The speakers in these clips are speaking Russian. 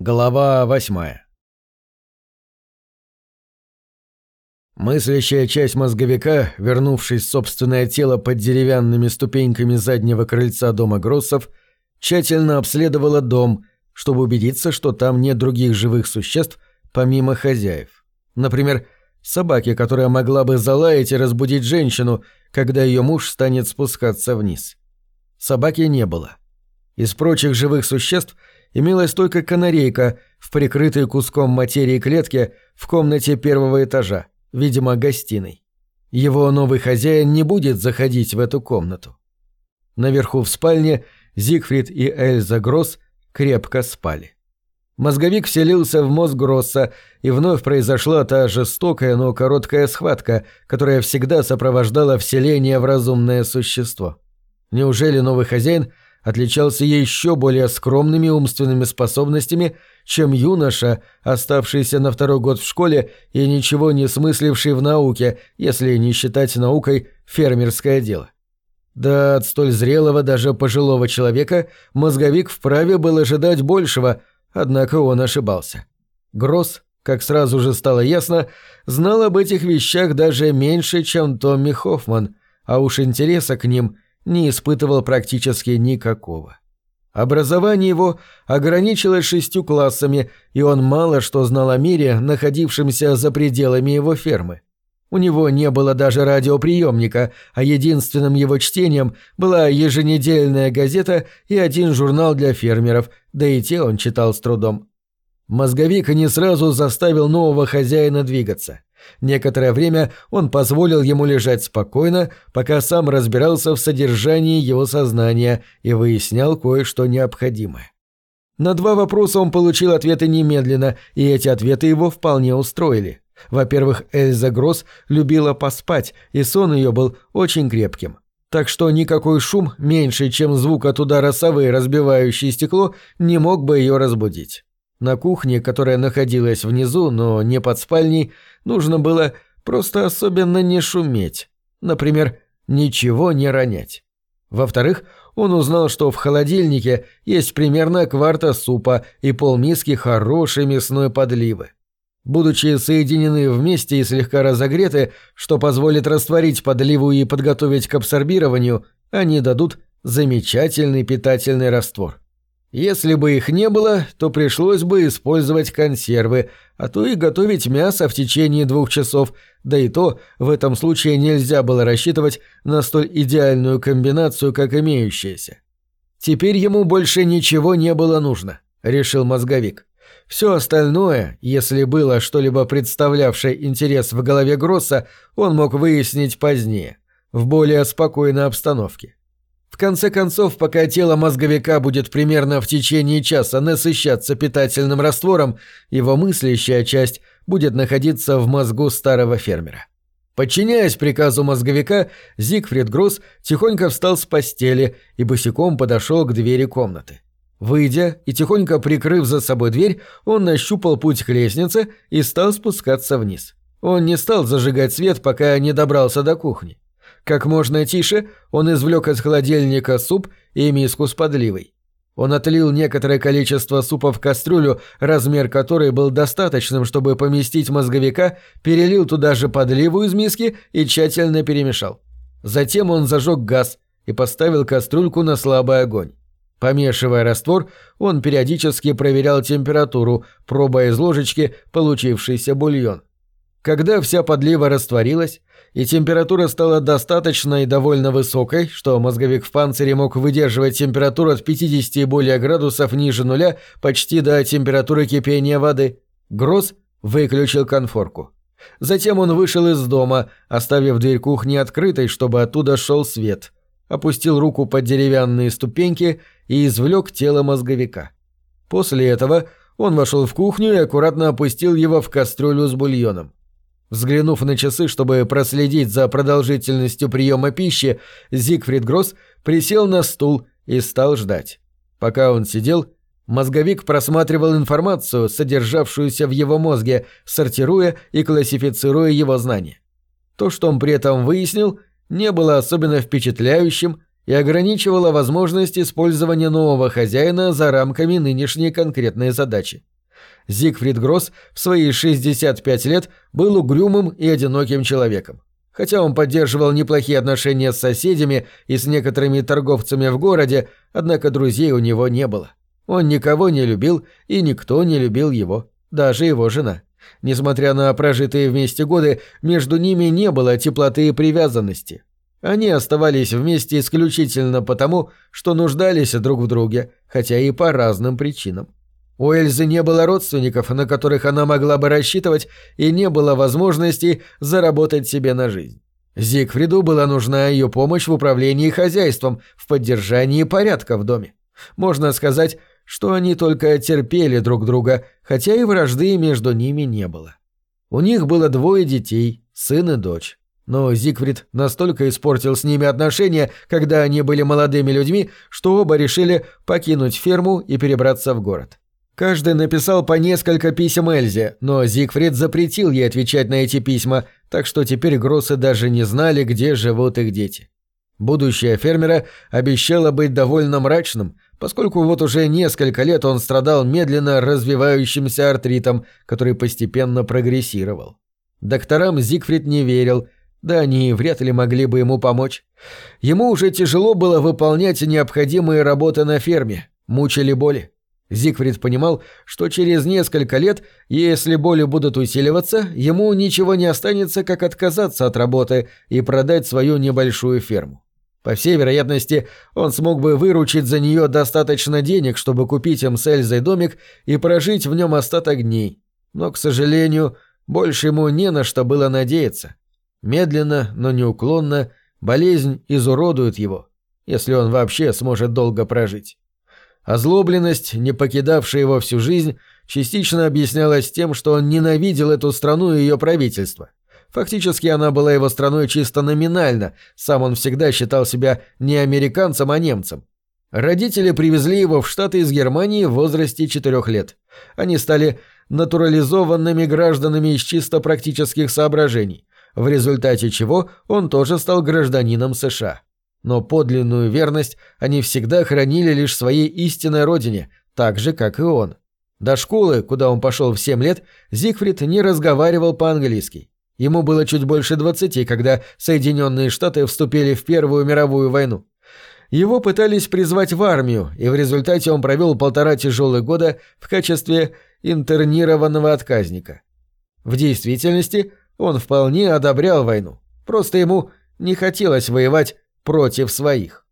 Глава восьмая Мыслящая часть мозговика, вернувшись в собственное тело под деревянными ступеньками заднего крыльца дома Гроссов, тщательно обследовала дом, чтобы убедиться, что там нет других живых существ, помимо хозяев. Например, собаки, которая могла бы залаять и разбудить женщину, когда ее муж станет спускаться вниз. Собаки не было. Из прочих живых существ – имелась только канарейка в прикрытой куском материи клетке в комнате первого этажа, видимо, гостиной. Его новый хозяин не будет заходить в эту комнату. Наверху в спальне Зигфрид и Эльза Гросс крепко спали. Мозговик вселился в мозг Гросса, и вновь произошла та жестокая, но короткая схватка, которая всегда сопровождала вселение в разумное существо. Неужели новый хозяин – отличался еще более скромными умственными способностями, чем юноша, оставшийся на второй год в школе и ничего не смысливший в науке, если не считать наукой фермерское дело. Да от столь зрелого даже пожилого человека мозговик вправе был ожидать большего, однако он ошибался. Гросс, как сразу же стало ясно, знал об этих вещах даже меньше, чем Томми Хоффман, а уж интереса к ним – не испытывал практически никакого. Образование его ограничилось шестью классами, и он мало что знал о мире, находившемся за пределами его фермы. У него не было даже радиоприемника, а единственным его чтением была еженедельная газета и один журнал для фермеров, да и те он читал с трудом. Мозговик не сразу заставил нового хозяина двигаться. Некоторое время он позволил ему лежать спокойно, пока сам разбирался в содержании его сознания и выяснял кое-что необходимое. На два вопроса он получил ответы немедленно, и эти ответы его вполне устроили. Во-первых, Эльза Гросс любила поспать, и сон ее был очень крепким. Так что никакой шум, меньше, чем звук от удара совы, разбивающей стекло, не мог бы ее разбудить. На кухне, которая находилась внизу, но не под спальней, нужно было просто особенно не шуметь. Например, ничего не ронять. Во-вторых, он узнал, что в холодильнике есть примерно кварта супа и полмиски хорошей мясной подливы. Будучи соединены вместе и слегка разогреты, что позволит растворить подливу и подготовить к абсорбированию, они дадут замечательный питательный раствор. Если бы их не было, то пришлось бы использовать консервы, а то и готовить мясо в течение двух часов, да и то в этом случае нельзя было рассчитывать на столь идеальную комбинацию, как имеющаяся. Теперь ему больше ничего не было нужно, решил мозговик. Все остальное, если было что-либо представлявшее интерес в голове Гросса, он мог выяснить позднее, в более спокойной обстановке. В конце концов, пока тело мозговика будет примерно в течение часа насыщаться питательным раствором, его мыслящая часть будет находиться в мозгу старого фермера. Подчиняясь приказу мозговика, Зигфрид Гросс тихонько встал с постели и босиком подошел к двери комнаты. Выйдя и тихонько прикрыв за собой дверь, он нащупал путь к лестнице и стал спускаться вниз. Он не стал зажигать свет, пока не добрался до кухни. Как можно тише он извлек из холодильника суп и миску с подливой. Он отлил некоторое количество супа в кастрюлю, размер которой был достаточным, чтобы поместить мозговика, перелил туда же подливу из миски и тщательно перемешал. Затем он зажег газ и поставил кастрюльку на слабый огонь. Помешивая раствор, он периодически проверял температуру, пробуя из ложечки получившийся бульон. Когда вся подлива растворилась, и температура стала достаточно и довольно высокой, что мозговик в панцире мог выдерживать температуру от 50 и более градусов ниже нуля почти до температуры кипения воды, Гросс выключил конфорку. Затем он вышел из дома, оставив дверь кухни открытой, чтобы оттуда шел свет, опустил руку под деревянные ступеньки и извлек тело мозговика. После этого он вошел в кухню и аккуратно опустил его в кастрюлю с бульоном. Взглянув на часы, чтобы проследить за продолжительностью приема пищи, Зигфрид Гросс присел на стул и стал ждать. Пока он сидел, мозговик просматривал информацию, содержавшуюся в его мозге, сортируя и классифицируя его знания. То, что он при этом выяснил, не было особенно впечатляющим и ограничивало возможность использования нового хозяина за рамками нынешней конкретной задачи. Зигфрид Гросс в свои 65 лет был угрюмым и одиноким человеком. Хотя он поддерживал неплохие отношения с соседями и с некоторыми торговцами в городе, однако друзей у него не было. Он никого не любил, и никто не любил его, даже его жена. Несмотря на прожитые вместе годы, между ними не было теплоты и привязанности. Они оставались вместе исключительно потому, что нуждались друг в друге, хотя и по разным причинам. У Эльзы не было родственников, на которых она могла бы рассчитывать, и не было возможности заработать себе на жизнь. Зигфриду была нужна ее помощь в управлении хозяйством, в поддержании порядка в доме. Можно сказать, что они только терпели друг друга, хотя и вражды между ними не было. У них было двое детей, сын и дочь. Но Зигфрид настолько испортил с ними отношения, когда они были молодыми людьми, что оба решили покинуть ферму и перебраться в город. Каждый написал по несколько писем Эльзе, но Зигфрид запретил ей отвечать на эти письма, так что теперь Гроссы даже не знали, где живут их дети. Будущее фермера обещало быть довольно мрачным, поскольку вот уже несколько лет он страдал медленно развивающимся артритом, который постепенно прогрессировал. Докторам Зигфрид не верил, да они вряд ли могли бы ему помочь. Ему уже тяжело было выполнять необходимые работы на ферме, мучили боли. Зигфрид понимал, что через несколько лет, если боли будут усиливаться, ему ничего не останется, как отказаться от работы и продать свою небольшую ферму. По всей вероятности, он смог бы выручить за нее достаточно денег, чтобы купить им с Эльзой домик и прожить в нем остаток дней. Но, к сожалению, больше ему не на что было надеяться. Медленно, но неуклонно, болезнь изуродует его, если он вообще сможет долго прожить. Озлобленность, не покидавшая его всю жизнь, частично объяснялась тем, что он ненавидел эту страну и ее правительство. Фактически она была его страной чисто номинально, сам он всегда считал себя не американцем, а немцем. Родители привезли его в Штаты из Германии в возрасте четырех лет. Они стали натурализованными гражданами из чисто практических соображений, в результате чего он тоже стал гражданином США но подлинную верность они всегда хранили лишь своей истинной родине, так же, как и он. До школы, куда он пошел в 7 лет, Зигфрид не разговаривал по-английски. Ему было чуть больше 20, когда Соединенные Штаты вступили в Первую мировую войну. Его пытались призвать в армию, и в результате он провел полтора тяжелых года в качестве интернированного отказника. В действительности он вполне одобрял войну, просто ему не хотелось воевать против своих.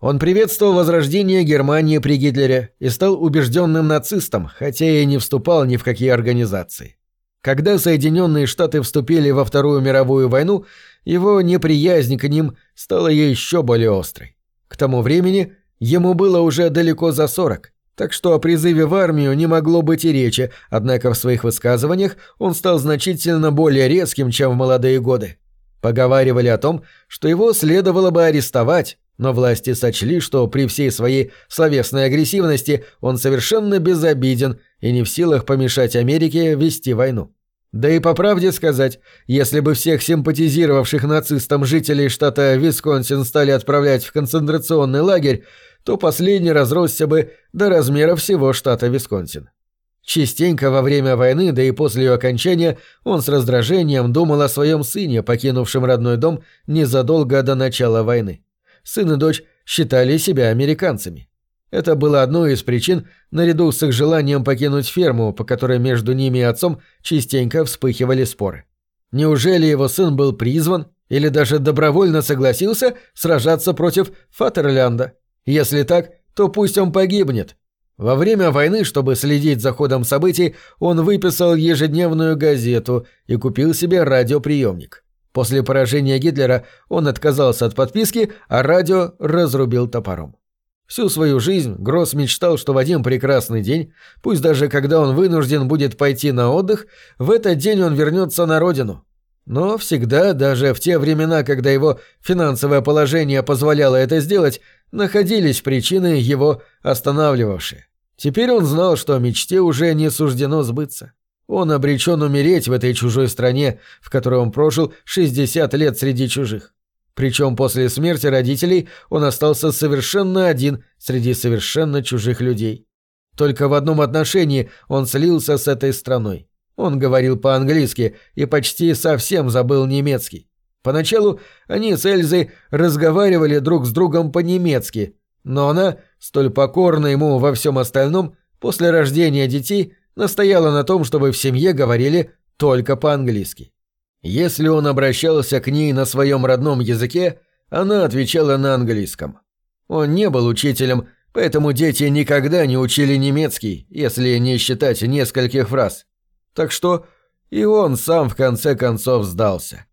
Он приветствовал возрождение Германии при Гитлере и стал убежденным нацистом, хотя и не вступал ни в какие организации. Когда Соединенные Штаты вступили во Вторую мировую войну, его неприязнь к ним стала еще более острой. К тому времени ему было уже далеко за 40, так что о призыве в армию не могло быть и речи, однако в своих высказываниях он стал значительно более резким, чем в молодые годы. Поговаривали о том, что его следовало бы арестовать, но власти сочли, что при всей своей словесной агрессивности он совершенно безобиден и не в силах помешать Америке вести войну. Да и по правде сказать, если бы всех симпатизировавших нацистам жителей штата Висконсин стали отправлять в концентрационный лагерь, то последний разросся бы до размера всего штата Висконсин. Частенько во время войны, да и после ее окончания, он с раздражением думал о своем сыне, покинувшем родной дом незадолго до начала войны. Сын и дочь считали себя американцами. Это было одной из причин, наряду с их желанием покинуть ферму, по которой между ними и отцом частенько вспыхивали споры. Неужели его сын был призван или даже добровольно согласился сражаться против Фатерлянда? Если так, то пусть он погибнет, во время войны, чтобы следить за ходом событий, он выписал ежедневную газету и купил себе радиоприемник. После поражения Гитлера он отказался от подписки, а радио разрубил топором. Всю свою жизнь Гросс мечтал, что в один прекрасный день, пусть даже когда он вынужден будет пойти на отдых, в этот день он вернется на родину. Но всегда, даже в те времена, когда его финансовое положение позволяло это сделать, находились причины его останавливавшие. Теперь он знал, что мечте уже не суждено сбыться. Он обречен умереть в этой чужой стране, в которой он прожил 60 лет среди чужих. Причем после смерти родителей он остался совершенно один среди совершенно чужих людей. Только в одном отношении он слился с этой страной. Он говорил по-английски и почти совсем забыл немецкий. Поначалу они с Эльзой разговаривали друг с другом по-немецки, но она, столь покорна ему во всем остальном, после рождения детей настояла на том, чтобы в семье говорили только по-английски. Если он обращался к ней на своем родном языке, она отвечала на английском. Он не был учителем, поэтому дети никогда не учили немецкий, если не считать нескольких фраз. Так что и он сам в конце концов сдался.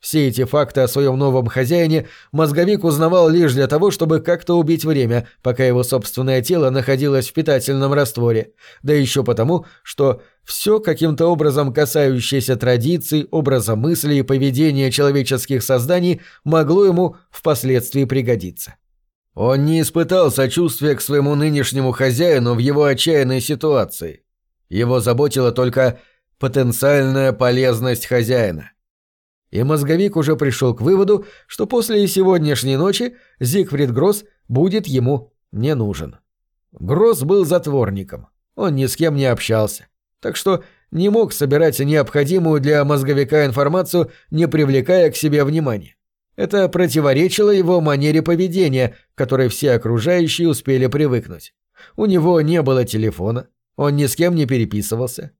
Все эти факты о своем новом хозяине мозговик узнавал лишь для того, чтобы как-то убить время, пока его собственное тело находилось в питательном растворе, да еще потому, что все каким-то образом касающееся традиций, образа мысли и поведения человеческих созданий могло ему впоследствии пригодиться. Он не испытал сочувствия к своему нынешнему хозяину в его отчаянной ситуации. Его заботила только потенциальная полезность хозяина. И мозговик уже пришел к выводу, что после сегодняшней ночи Зигфрид Гросс будет ему не нужен. Гросс был затворником, он ни с кем не общался, так что не мог собирать необходимую для мозговика информацию, не привлекая к себе внимания. Это противоречило его манере поведения, к которой все окружающие успели привыкнуть. У него не было телефона, он ни с кем не переписывался.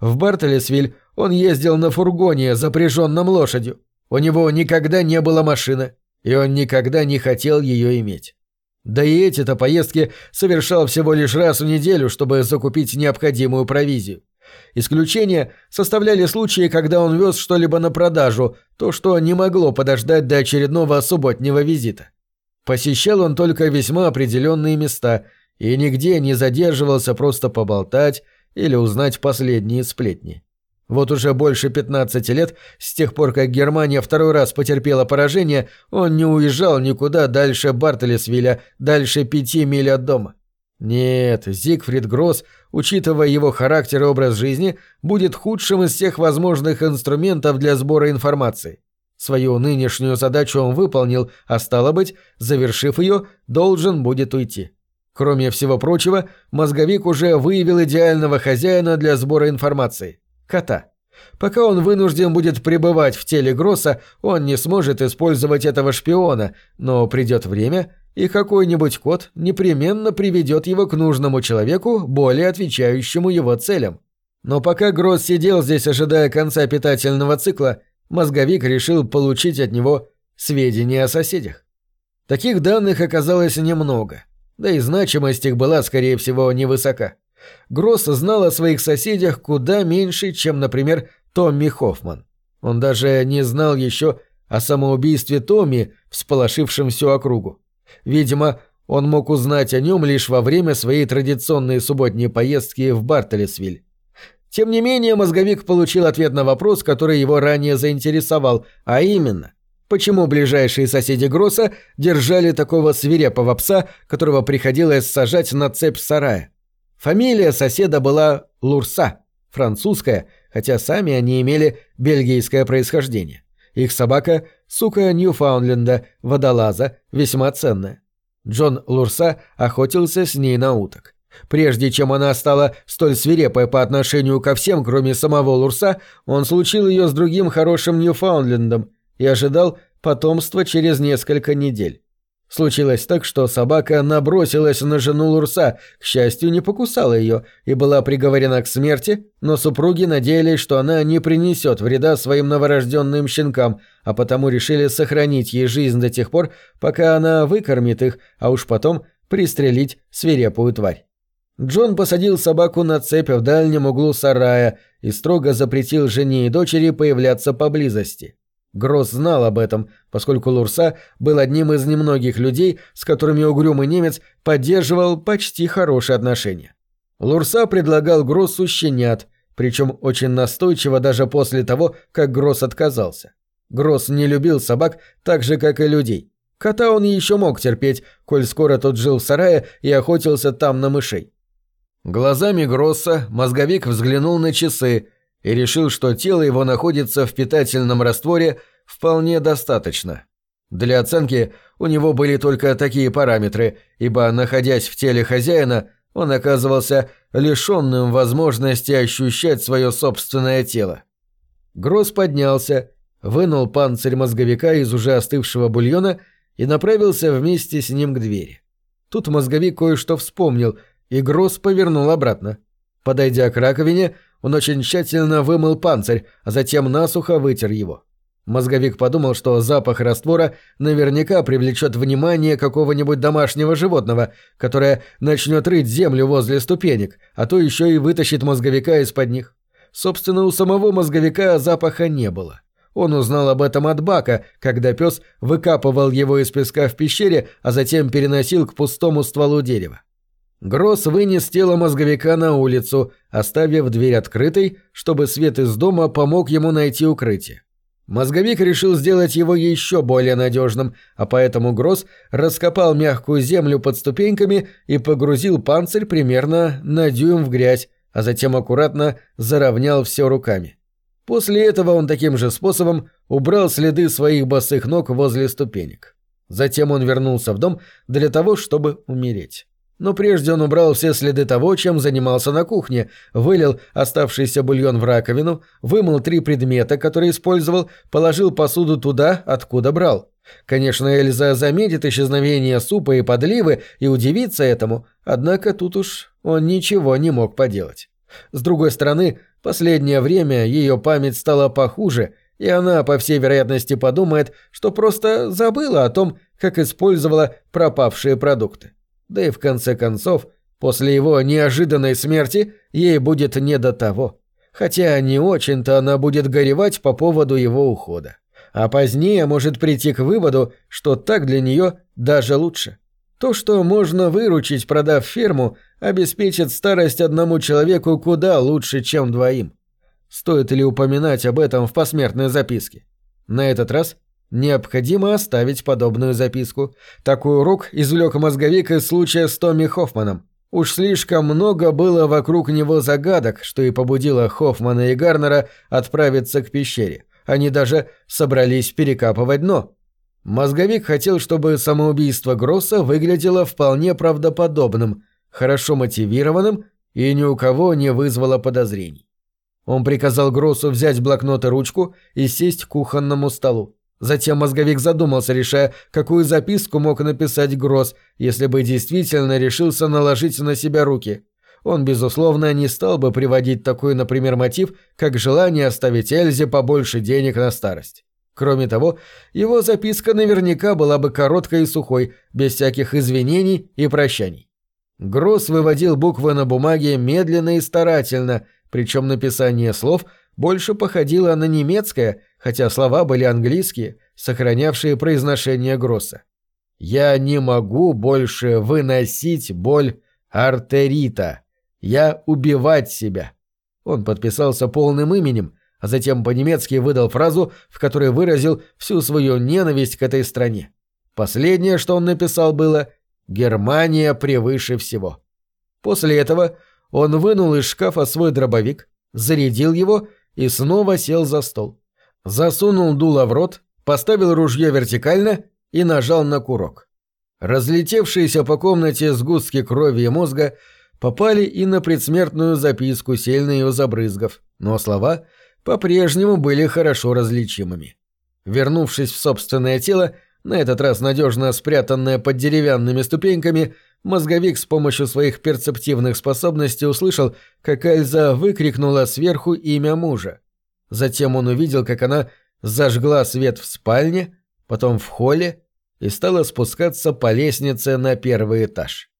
В Бартолесвиль он ездил на фургоне, запряженном лошадью. У него никогда не было машины, и он никогда не хотел ее иметь. Да и эти-то поездки совершал всего лишь раз в неделю, чтобы закупить необходимую провизию. Исключение составляли случаи, когда он вез что-либо на продажу, то, что не могло подождать до очередного субботнего визита. Посещал он только весьма определенные места и нигде не задерживался просто поболтать или узнать последние сплетни. Вот уже больше 15 лет, с тех пор, как Германия второй раз потерпела поражение, он не уезжал никуда дальше Бартелесвилля, дальше пяти миль от дома. Нет, Зигфрид Гросс, учитывая его характер и образ жизни, будет худшим из всех возможных инструментов для сбора информации. Свою нынешнюю задачу он выполнил, а стало быть, завершив ее, должен будет уйти. Кроме всего прочего, мозговик уже выявил идеального хозяина для сбора информации кота. Пока он вынужден будет пребывать в теле Гросса, он не сможет использовать этого шпиона, но придет время, и какой-нибудь кот непременно приведет его к нужному человеку, более отвечающему его целям. Но пока Гросс сидел здесь, ожидая конца питательного цикла, мозговик решил получить от него сведения о соседях. Таких данных оказалось немного, да и значимость их была, скорее всего, невысока. Гросс знал о своих соседях куда меньше, чем, например, Томми Хоффман. Он даже не знал еще о самоубийстве Томми, всполошившем всю округу. Видимо, он мог узнать о нем лишь во время своей традиционной субботней поездки в Бартолесвиль. Тем не менее, мозговик получил ответ на вопрос, который его ранее заинтересовал, а именно, почему ближайшие соседи Гросса держали такого свирепого пса, которого приходилось сажать на цепь сарая. Фамилия соседа была Лурса, французская, хотя сами они имели бельгийское происхождение. Их собака – сука Ньюфаундленда, водолаза, весьма ценная. Джон Лурса охотился с ней на уток. Прежде чем она стала столь свирепой по отношению ко всем, кроме самого Лурса, он случил ее с другим хорошим Ньюфаундлендом и ожидал потомства через несколько недель. Случилось так, что собака набросилась на жену Лурса, к счастью, не покусала ее и была приговорена к смерти, но супруги надеялись, что она не принесет вреда своим новорожденным щенкам, а потому решили сохранить ей жизнь до тех пор, пока она выкормит их, а уж потом пристрелить свирепую тварь. Джон посадил собаку на цепь в дальнем углу сарая и строго запретил жене и дочери появляться поблизости. Гросс знал об этом, поскольку Лурса был одним из немногих людей, с которыми угрюмый немец поддерживал почти хорошие отношения. Лурса предлагал Гроссу щенят, причем очень настойчиво даже после того, как Гросс отказался. Гросс не любил собак так же, как и людей. Кота он еще мог терпеть, коль скоро тот жил в сарае и охотился там на мышей. Глазами Гросса мозговик взглянул на часы и решил, что тело его находится в питательном растворе вполне достаточно. Для оценки у него были только такие параметры, ибо, находясь в теле хозяина, Он оказывался лишенным возможности ощущать свое собственное тело. Гросс поднялся, вынул панцирь мозговика из уже остывшего бульона и направился вместе с ним к двери. Тут мозговик кое-что вспомнил, и Гросс повернул обратно. Подойдя к раковине, он очень тщательно вымыл панцирь, а затем насухо вытер его. Мозговик подумал, что запах раствора наверняка привлечет внимание какого-нибудь домашнего животного, которое начнет рыть землю возле ступенек, а то еще и вытащит мозговика из-под них. Собственно, у самого мозговика запаха не было. Он узнал об этом от Бака, когда пес выкапывал его из песка в пещере, а затем переносил к пустому стволу дерева. Гросс вынес тело мозговика на улицу, оставив дверь открытой, чтобы свет из дома помог ему найти укрытие. Мозговик решил сделать его еще более надежным, а поэтому Гросс раскопал мягкую землю под ступеньками и погрузил панцирь примерно на дюйм в грязь, а затем аккуратно заровнял все руками. После этого он таким же способом убрал следы своих босых ног возле ступенек. Затем он вернулся в дом для того, чтобы умереть. Но прежде он убрал все следы того, чем занимался на кухне, вылил оставшийся бульон в раковину, вымыл три предмета, которые использовал, положил посуду туда, откуда брал. Конечно, Эльза заметит исчезновение супа и подливы и удивится этому, однако тут уж он ничего не мог поделать. С другой стороны, последнее время ее память стала похуже, и она, по всей вероятности, подумает, что просто забыла о том, как использовала пропавшие продукты. Да и в конце концов, после его неожиданной смерти ей будет не до того. Хотя не очень-то она будет горевать по поводу его ухода. А позднее может прийти к выводу, что так для нее даже лучше. То, что можно выручить, продав ферму, обеспечит старость одному человеку куда лучше, чем двоим. Стоит ли упоминать об этом в посмертной записке? На этот раз Необходимо оставить подобную записку. Такой урок извлек мозговик из случая с Томми Хоффманом. Уж слишком много было вокруг него загадок, что и побудило Хоффмана и Гарнера отправиться к пещере. Они даже собрались перекапывать дно. Мозговик хотел, чтобы самоубийство Гросса выглядело вполне правдоподобным, хорошо мотивированным и ни у кого не вызвало подозрений. Он приказал Гроссу взять блокнот и ручку и сесть к кухонному столу. Затем мозговик задумался, решая, какую записку мог написать Гросс, если бы действительно решился наложить на себя руки. Он, безусловно, не стал бы приводить такой, например, мотив, как желание оставить Эльзе побольше денег на старость. Кроме того, его записка наверняка была бы короткой и сухой, без всяких извинений и прощаний. Гросс выводил буквы на бумаге медленно и старательно, причем написание слов больше походило на немецкое – хотя слова были английские, сохранявшие произношение Гросса. «Я не могу больше выносить боль артерита. Я убивать себя». Он подписался полным именем, а затем по-немецки выдал фразу, в которой выразил всю свою ненависть к этой стране. Последнее, что он написал, было «Германия превыше всего». После этого он вынул из шкафа свой дробовик, зарядил его и снова сел за стол засунул дуло в рот, поставил ружье вертикально и нажал на курок. Разлетевшиеся по комнате сгустки крови и мозга попали и на предсмертную записку, сильно ее забрызгав, но слова по-прежнему были хорошо различимыми. Вернувшись в собственное тело, на этот раз надежно спрятанное под деревянными ступеньками, мозговик с помощью своих перцептивных способностей услышал, как Эльза выкрикнула сверху имя мужа. Затем он увидел, как она зажгла свет в спальне, потом в холле и стала спускаться по лестнице на первый этаж.